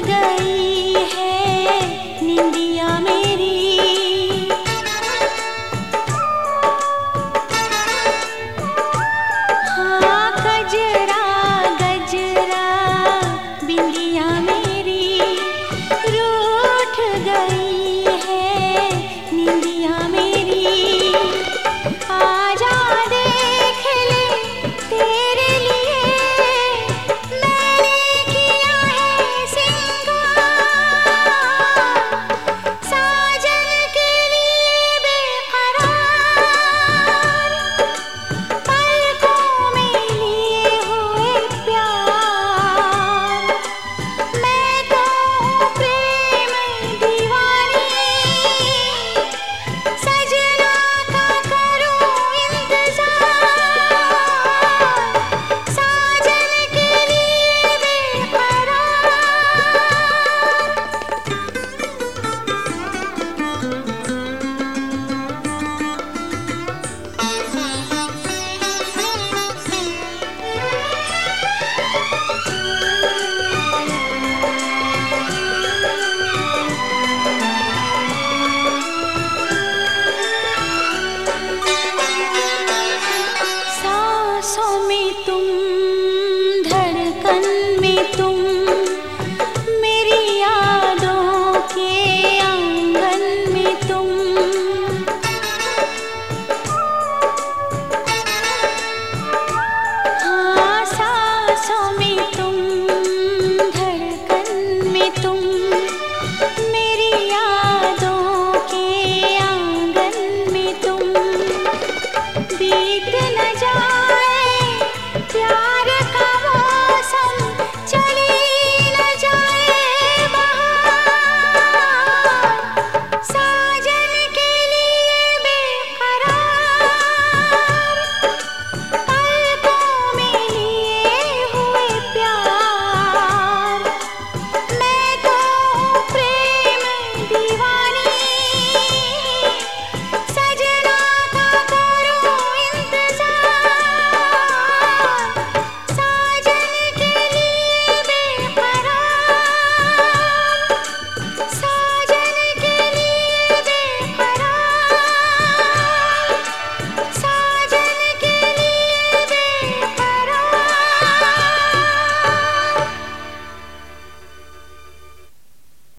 गई